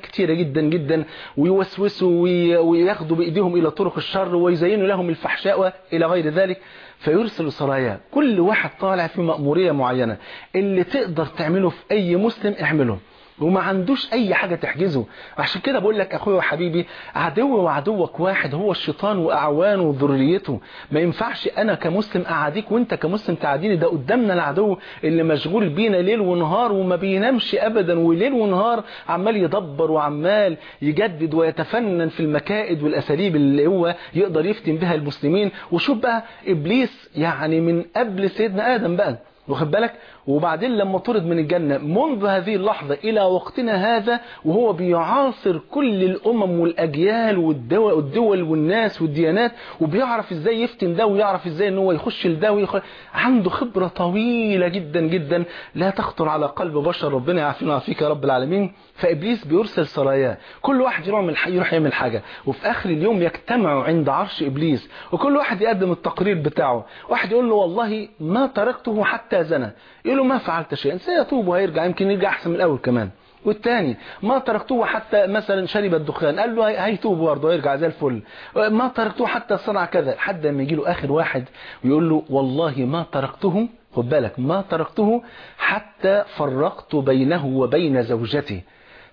كتيرة جدا جدا ويوسوسوا وي- وياخدوا بإيديهم إلى طرق الشر ويزينوا لهم الفحشاء إلى غير ذلك. فيرسل سرايا كل واحد طالع في مأمورية معينة. اللي تقدر تعمله في أي مسلم اعمله. وما عندوش أي حاجة تحجزه. عشان كده بقول لك أخويا وحبيبي عدو وعدوك واحد هو الشيطان واعوانه وذريته. ما ينفعش أنا كمسلم أعاديك وأنت كمسلم تعاديني. ده قدامنا العدو اللي مشغول بينا ليل ونهار وما بينامش ابدا وليل ونهار عمال يدبر وعمال يجدد ويتفنن في المكائد والأساليب اللي هو يقدر يفتن بها المسلمين. وشوف بقى إبليس يعني من قبل سيدنا آدم بقى. واخد بالك؟ وبعدين لما طرد من الجنة منذ هذه اللحظة إلى وقتنا هذا وهو بيعاصر كل الأمم والأجيال والدول, والناس والديانات وبيعرف إزاي يفتن ده ويعرف إزاي إن هو يخش لده ويخش عنده خبرة طويلة جدا جدا. لا تخطر على قلب بشر ربنا يعافينا ويعافيك يا رب العالمين. فإبليس بيرسل سراياه. كل واحد يروح يعمل حاجة. وفي آخر اليوم يجتمعوا عند عرش إبليس وكل واحد يقدم التقرير بتاعه. واحد يقول له والله ما تركته حتى زنى. يقول له ما فعلت شيئا سيتوب وهيرجع يمكن يرجع أحسن من الأول كمان. والتاني ما تركته حتى مثلا شرب الدخان قال له هيتوب برضه ويرجع زي الفل. ما تركته حتى صنع كذا. لحد ما يجي له آخر واحد ويقول له والله ما تركته خد بالك ما تركته حتى فرقت بينه وبين زوجته.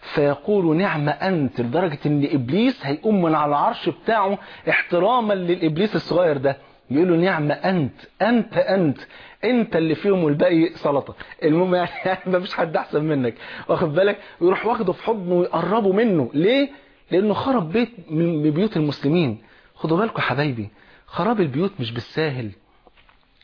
فيقول نعم أنت لدرجة أن إبليس هيقوم من على العرش بتاعه احتراما للإبليس الصغير ده. يقول له نعم أنت أنت أنت أنت اللي فيهم والباقي سلطة. المهم يعني, يعني ما فيش حد أحسن منك. واخد بالك؟ ويروح واخده في حضنه ويقربه منه. ليه؟ لأنه خرب بيت من بيوت المسلمين. خدوا بالكم حبايبي خراب البيوت مش بالساهل.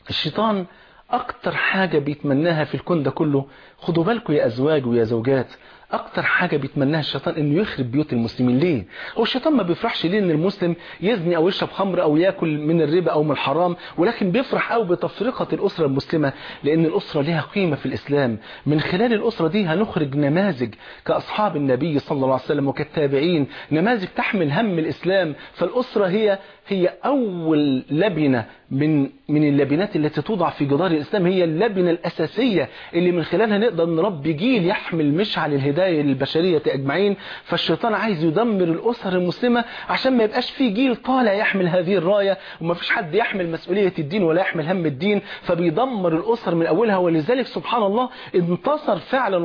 الشيطان أكتر حاجة بيتمناها في الكون ده كله خدوا بالكم يا أزواج ويا زوجات أكتر حاجة بيتمناها الشيطان إنه يخرب بيوت المسلمين. ليه؟ هو الشيطان ما بيفرحش ليه إن المسلم يزني أو يشرب خمر أو يأكل من الربا أو من الحرام ولكن بيفرح قوي بتفرقة الأسرة المسلمة لأن الأسرة لها قيمة في الإسلام. من خلال الأسرة دي هنخرج نماذج كأصحاب النبي صلى الله عليه وسلم وكالتابعين نماذج تحمل هم الإسلام. فالأسرة هي هي أول لبنة من من اللبنات التي توضع في جدار الإسلام. هي اللبنة الأساسية اللي من خلالها نقدر نربي جيل يحمل مشعل الهداية للبشرية أجمعين. فالشيطان عايز يدمر الأسر المسلمة عشان ما يبقاش في جيل طالع يحمل هذه الراية وما فيش حد يحمل مسؤولية الدين ولا يحمل هم الدين. فبيدمر الأسر من أولها. ولذلك سبحان الله انتصر فعلا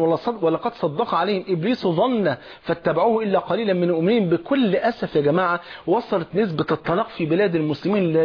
ولقد صدق عليهم إبليس ظن. فاتبعوه إلا قليلا. من المؤمنين بكل أسف يا جماعة وصلت نسبة الطلاق في بلاد المسلمين ل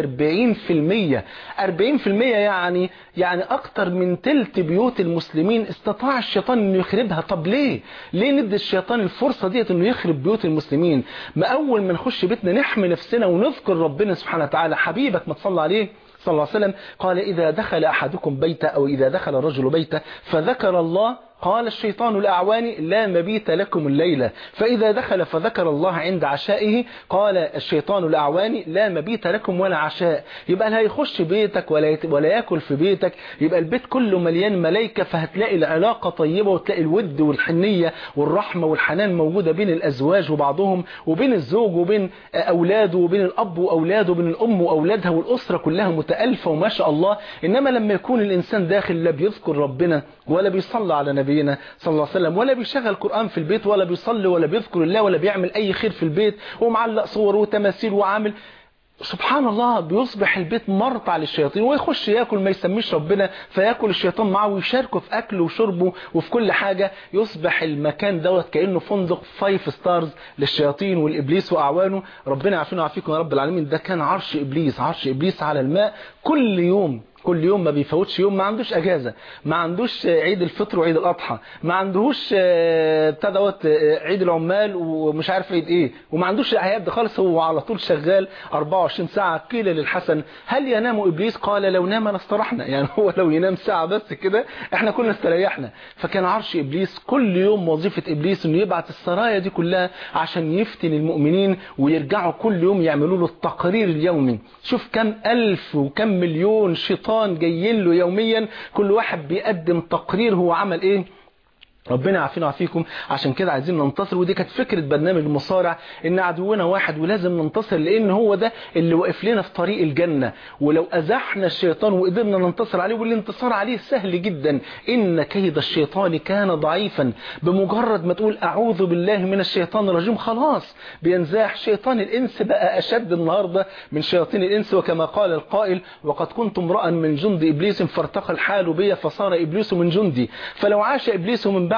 40% 40% يعني يعني أكتر من تلت بيوت المسلمين استطاع الشيطان إنه يخربها. طب ليه؟ ليه ندي الشيطان الفرصة ديت إنه يخرب بيوت المسلمين؟ ما أول ما نخش بيتنا نحمي نفسنا ونذكر ربنا سبحانه وتعالى. حبيبك ما تصلى عليه صلى الله عليه وسلم. قال إذا دخل أحدكم بيتا أو إذا دخل الرجل بيتا فذكر الله قال الشيطان الأعوان لا مبيت لكم الليلة فإذا دخل فذكر الله عند عشائه قال الشيطان الأعوان لا مبيت لكم ولا عشاء. يبقى لا يخش بيتك ولا. ولا يأكل في بيتك؟ يبقى البيت كله مليان ملايكة فهتلاقي العلاقة طيبة وتلاقي الود والحنية والرحمة والحنان موجودة بين الأزواج وبعضهم وبين الزوج وبين أولاده وبين الأب وأولاده وبين الأم وأولادها والأسرة كلها متألفة وما شاء الله. إنما لما يكون الإنسان داخل لا بيذكر ربنا ولا بيصلى على نبينا صلى الله عليه وسلم ولا بيشغل قرآن في البيت ولا بيصلي ولا بيذكر الله ولا بيعمل أي خير في البيت ومعلق صور وتماثيل وعامل. سبحان الله بيصبح البيت مرتع للشياطين ويخش ياكل ما يسميش ربنا فياكل الشيطان معه ويشاركه في اكله وشربه وفي كل حاجة. يصبح المكان دوت كأنه فندق five stars للشياطين والإبليس وأعوانه. ربنا يعافينا ويعافيكم يا رب العالمين. ده كان عرش إبليس عرش إبليس على الماء. كل يوم كل يوم ما بيفوتش يوم ما عندوش اجازة ما عندوش عيد الفطر وعيد الاضحى ما عندهوش بتاع دوت عيد العمال ومش عارف عيد إيه وما عندوش اعياد خالص هو على طول شغال 24 ساعة قيل للحسن هل ينام إبليس؟ قال لو نام لاسترحنا يعني هو لو ينام ساعة بس كده إحنا كنا استريحنا. فكان عرش إبليس كل يوم وظيفة إبليس إنه يبعت السرايا دي كلها عشان يفتن المؤمنين ويرجعوا كل يوم يعملوا له التقرير اليومي. شوف كم ألف وكم مليون شيطان الشيطان جايين له يوميا كل واحد بيقدم تقرير هو عمل إيه؟ ربنا يعافينا ويعافيكم. عشان كده عايزين ننتصر ودي كانت فكرة برنامج المصارع إن عدونا واحد ولازم ننتصر لأن هو ده اللي واقف لنا في طريق الجنة. ولو أزحنا الشيطان وقدرنا ننتصر عليه والانتصار عليه سهل جدا. إن كيد الشيطان كان ضعيفا. بمجرد ما تقول أعوذ بالله من الشيطان الرجيم خلاص. بينزاح شيطان الإنس بقى أشد النهاردة من شياطين الإنس. وكما قال القائل وقد كنت امرأ من جند إبليس فارتقى الحال بي فصار إبليس من جندي. فلو عاش إبليس من بعد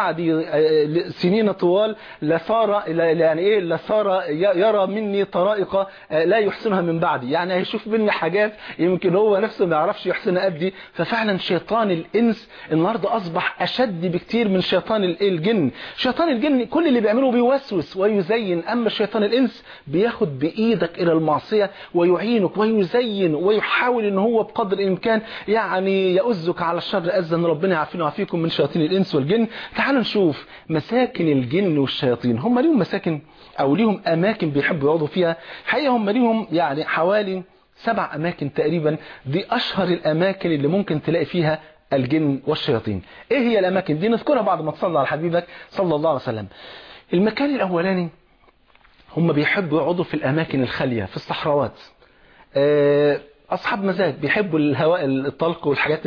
سنين طوال لصار يعني إيه لصار يرى مني طرائق لا يحسنها من بعدي. يعني هيشوف مني حاجات يمكن هو نفسه ما يعرفش يحسنها قدي ففعلا شيطان الإنس النهارده أصبح أشد بكتير من شيطان الجن. شيطان الجن كل اللي بيعمله بيوسوس ويزين. أما شيطان الإنس بياخد بإيدك إلى المعصية ويعينك ويزين ويحاول إن هو بقدر الإمكان يعني يؤزك على الشر اذن ربنا يعافينا ويعافيكم من شياطين الإنس والجن. تعالوا نشوف مساكن الجن والشياطين. هم ليهم مساكن أو ليهم أماكن بيحبوا يقعدوا فيها. حقيقة هم ليهم يعني حوالي سبع أماكن تقريبا. دي أشهر الأماكن اللي ممكن تلاقي فيها الجن والشياطين. إيه هي الأماكن دي؟ نذكرها بعد ما تصلى على حبيبك صلى الله عليه وسلم. المكان الأولاني هم بيحبوا يقعدوا في الأماكن الخالية في الصحراوات. أه أصحاب مزاج بيحبوا الهواء الطلق والحاجات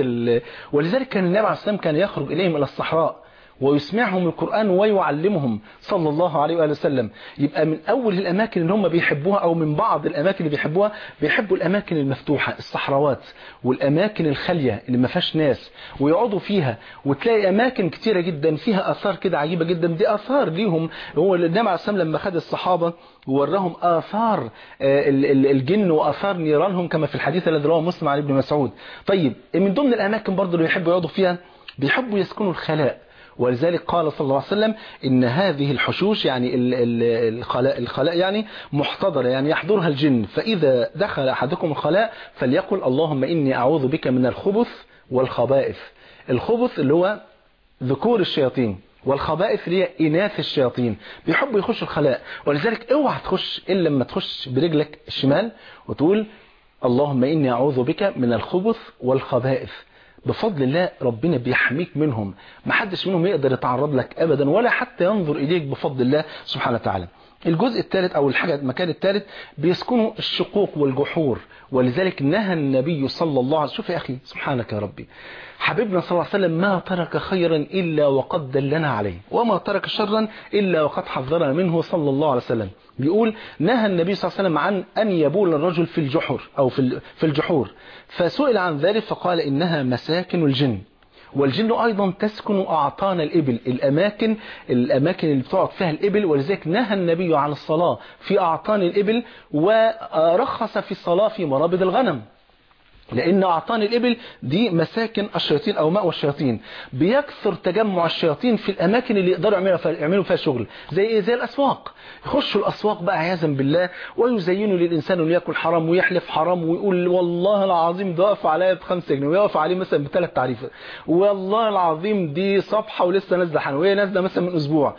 ولذلك كان النبي عليه السلام كان يخرج إليهم إلى الصحراء. ويسمعهم القرآن ويعلمهم صلى الله عليه وآله وسلم. يبقى من أول الأماكن اللي هم بيحبوها أو من بعض الأماكن اللي بيحبوها بيحبوا الأماكن المفتوحة الصحراوات والأماكن الخالية اللي ما فيهاش ناس ويقعدوا فيها وتلاقي أماكن كتيرة جدا فيها آثار كده عجيبة جدا. دي آثار ليهم. هو النبي عليه السلام لما خد الصحابة ووراهم آثار الجن وآثار نيرانهم كما في الحديث الذي رواه مسلم عن ابن مسعود. طيب من ضمن الأماكن برضه اللي بيحبوا يقعدوا فيها بيحبوا يسكنوا الخلاء. ولذلك قال صلى الله عليه وسلم إن هذه الحشوش يعني الخلاء, الخلاء يعني محتضرة يعني يحضرها الجن. فإذا دخل أحدكم الخلاء فليقل اللهم إني أعوذ بك من الخبث والخبائث. الخبث اللي هو ذكور الشياطين والخبائث اللي هي إناث الشياطين. بيحبوا يخشوا الخلاء. ولذلك اوعى تخش إلا لما تخش برجلك الشمال وتقول اللهم إني أعوذ بك من الخبث والخبائث. بفضل الله ربنا بيحميك منهم. ما حدش منهم يقدر يتعرض لك أبدا ولا حتى ينظر إليك بفضل الله سبحانه وتعالى. الجزء الثالث أو الحاجة المكان الثالث بيسكنوا الشقوق والجحور. ولذلك نهى النبي صلى الله عليه وسلم شوف يا أخي سبحانك يا ربي. حبيبنا صلى الله عليه وسلم ما ترك خيرا إلا وقد دلنا عليه وما ترك شرا إلا وقد حذرنا منه صلى الله عليه وسلم. بيقول نهى النبي صلى الله عليه وسلم عن أن يبول الرجل في الجحر أو في الجحور. فسئل عن ذلك فقال إنها مساكن الجن. والجن أيضا تسكن أعطان الإبل الأماكن الأماكن اللي بتقعد فيها الإبل ولذلك نهى النبي عن الصلاة في أعطان الإبل ورخص في الصلاة في مرابد الغنم. لأن أعطان الإبل دي مساكن الشياطين أو مأوى الشياطين. بيكثر تجمع الشياطين في الأماكن اللي يقدروا يعملوا فيها شغل زي إيه؟ زي الأسواق. يخشوا الأسواق بقى عياذا بالله ويزينوا للإنسان أنه يأكل حرام ويحلف حرام ويقول والله العظيم ده واقف عليا بخمسة جنيه ويقف عليه مثلا بثلاث تعريفة والله العظيم دي صفحة ولسه نازلة حنوية نازلة مثلا من أسبوع.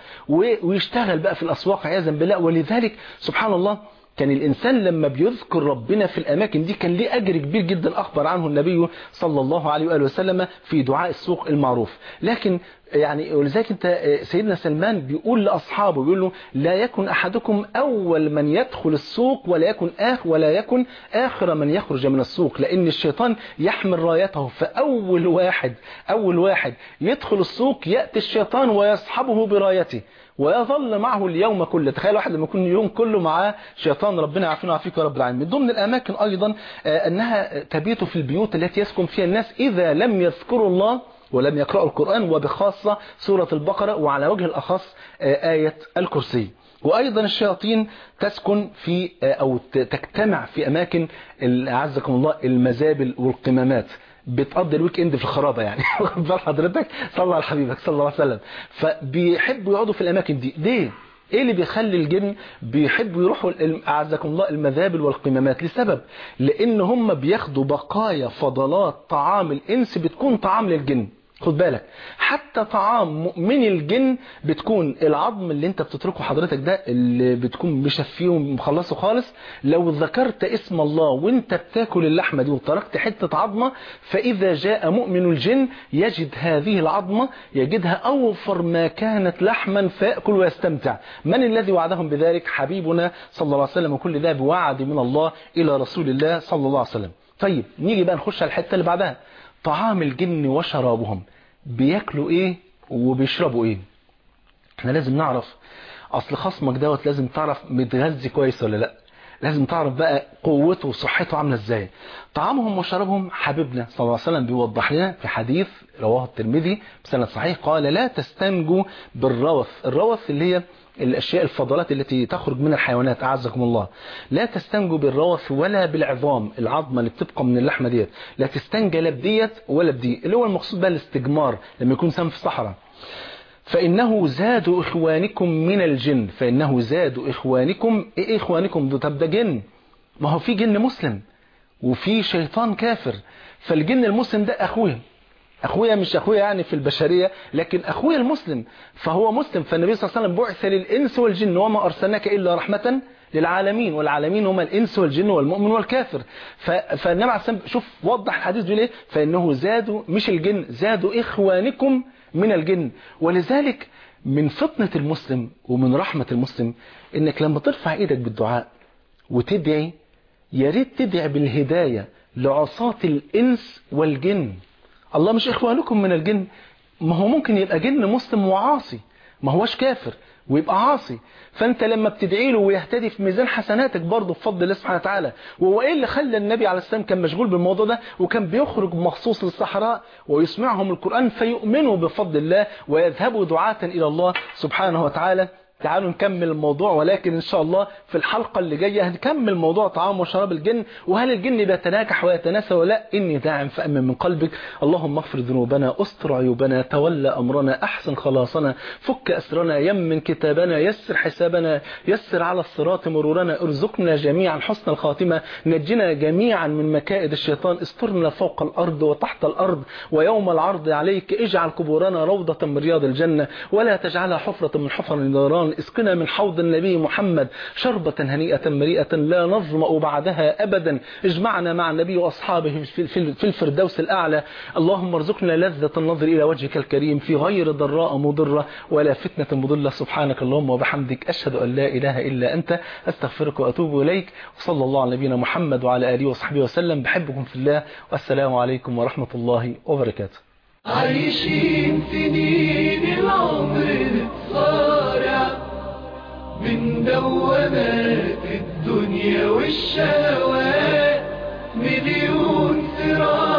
ويشتغل بقى في الأسواق عياذا بالله. ولذلك سبحان الله كان الإنسان لما بيذكر ربنا في الأماكن دي كان ليه أجر كبير جدا أخبر عنه النبي صلى الله عليه وآله وسلم في دعاء السوق المعروف. لكن يعني ولذلك انت سيدنا سلمان بيقول لأصحابه بيقول له لا يكن أحدكم أول من يدخل السوق ولا يكن آخر ولا يكن آخر من يخرج من السوق لأن الشيطان يحمل رايته فأول واحد أول واحد يدخل السوق يأتي الشيطان ويصحبه برأيته ويظل معه اليوم كله. تخيل واحد لما يكون اليوم كله معاه شيطان ربنا يعافينا ويعافيك يا رب العالمين. ضمن الأماكن أيضا أنها تبيت في البيوت التي يسكن فيها الناس إذا لم يذكروا الله ولم يقرأوا القرآن وبخاصة سورة البقرة وعلى وجه الأخص آية الكرسي. وأيضا الشياطين تسكن في أو تجتمع في أماكن أعزكم الله المزابل والقمامات. بتقضي الويك إند في الخرابة يعني. بال حضرتك؟ صلى على حبيبك صلى الله عليه وسلم. فبيحبوا يقعدوا في الأماكن دي. ليه؟ إيه اللي بيخلي الجن بيحبوا يروحوا أعزكم الله المذابل والقمامات؟ لسبب. لأن هم بياخدوا بقايا فضلات طعام الإنس بتكون طعام للجن. خد بالك. حتى طعام مؤمن الجن بتكون العظم اللي انت بتتركه حضرتك ده اللي بتكون مشفيه ومخلصه خالص. لو ذكرت اسم الله وانت بتاكل اللحمة دي وتركت حتة عظمة فإذا جاء مؤمن الجن يجد هذه العظمة يجدها أوفر ما كانت لحما فيأكل ويستمتع. من الذي وعدهم بذلك؟ حبيبنا صلى الله عليه وسلم. وكل ده بوعد من الله إلى رسول الله صلى الله عليه وسلم. طيب نيجي بقى نخش على الحتة اللي بعدها. طعام الجن وشرابهم بياكلوا إيه وبيشربوا إيه. إحنا لازم نعرف أصل خصمك دوت لازم تعرف متغذي كويس ولا لأ. لازم تعرف بقى قوته وصحته عاملة إزاي. طعامهم وشرابهم حبيبنا صلى الله عليه وسلم بيوضح لنا في حديث رواه الترمذي بسند صحيح قال لا تستنجوا بالروث. الروث اللي هي الأشياء الفضلات التي تخرج من الحيوانات أعزكم الله. لا تستنجوا بالروث ولا بالعظام العظمة اللي بتبقى من اللحمة ديت. لا تستنجى لا بديت ولا بدي اللي هو المقصود بقى الاستجمار لما يكون سام في الصحراء فإنه زاد إخوانكم من الجن. فإنه زاد إخوانكم. إيه إخوانكم؟ ده طب ده جن. ما هو في جن مسلم. وفي شيطان كافر. فالجن المسلم ده أخويا أخويا مش أخويا يعني في البشرية لكن أخويا المسلم فهو مسلم فالنبي صلى الله عليه وسلم بعث للإنس والجن وما أرسلناك إلا رحمة للعالمين والعالمين هم الإنس والجن والمؤمن والكافر. فالنبي عليه الصلاة شوف وضح الحديث بيقول إيه فإنه زادوا مش الجن زادوا إخوانكم من الجن. ولذلك من فطنة المسلم ومن رحمة المسلم إنك لما ترفع إيدك بالدعاء وتدعي يا ريت تدعي بالهداية لعصاة الإنس والجن. الله مش إخوانكم من الجن. ما هو ممكن يبقى جن مسلم وعاصي. ما هوش كافر ويبقى عاصي. فأنت لما بتدعي له ويهتدي في ميزان حسناتك برضه بفضل الله سبحانه وتعالى. وهو إيه اللي خلى النبي عليه السلام كان مشغول بالموضوع ده؟ وكان بيخرج مخصوص للصحراء ويسمعهم القرآن فيؤمنوا بفضل الله ويذهبوا دعاة إلى الله سبحانه وتعالى. تعالوا نكمل الموضوع ولكن إن شاء الله في الحلقة اللي جاية هنكمل موضوع طعام وشراب الجن وهل الجن بيتناكح ويتناسى ولا؟ إني داعم فأمن من قلبك. اللهم اغفر ذنوبنا استر عيوبنا تولى أمرنا أحسن خلاصنا فك أسرنا يمن كتابنا يسر حسابنا يسر على الصراط مرورنا ارزقنا جميعا حسن الخاتمة نجنا جميعا من مكائد الشيطان استرنا فوق الأرض وتحت الأرض ويوم العرض عليك اجعل قبورنا روضة من رياض الجنة ولا تجعلها حفرة من حفر النيران. إسقنا من حوض النبي محمد شربة هنيئة مريئة لا نظمأ بعدها أبدا. اجمعنا مع النبي وأصحابه في الفردوس الأعلى. اللهم ارزقنا لذة النظر إلى وجهك الكريم في غير ضراء مضرة ولا فتنة مضلة. سبحانك اللهم وبحمدك. أشهد أن لا إله إلا أنت. أستغفرك وأتوب إليك. وصلى الله على نبينا محمد وعلى آله وصحبه وسلم. بحبكم في الله. والسلام عليكم ورحمة الله وبركاته. عايشين سنين العمر. نتصارع من دوامات الدنيا والشهوات مليون صراط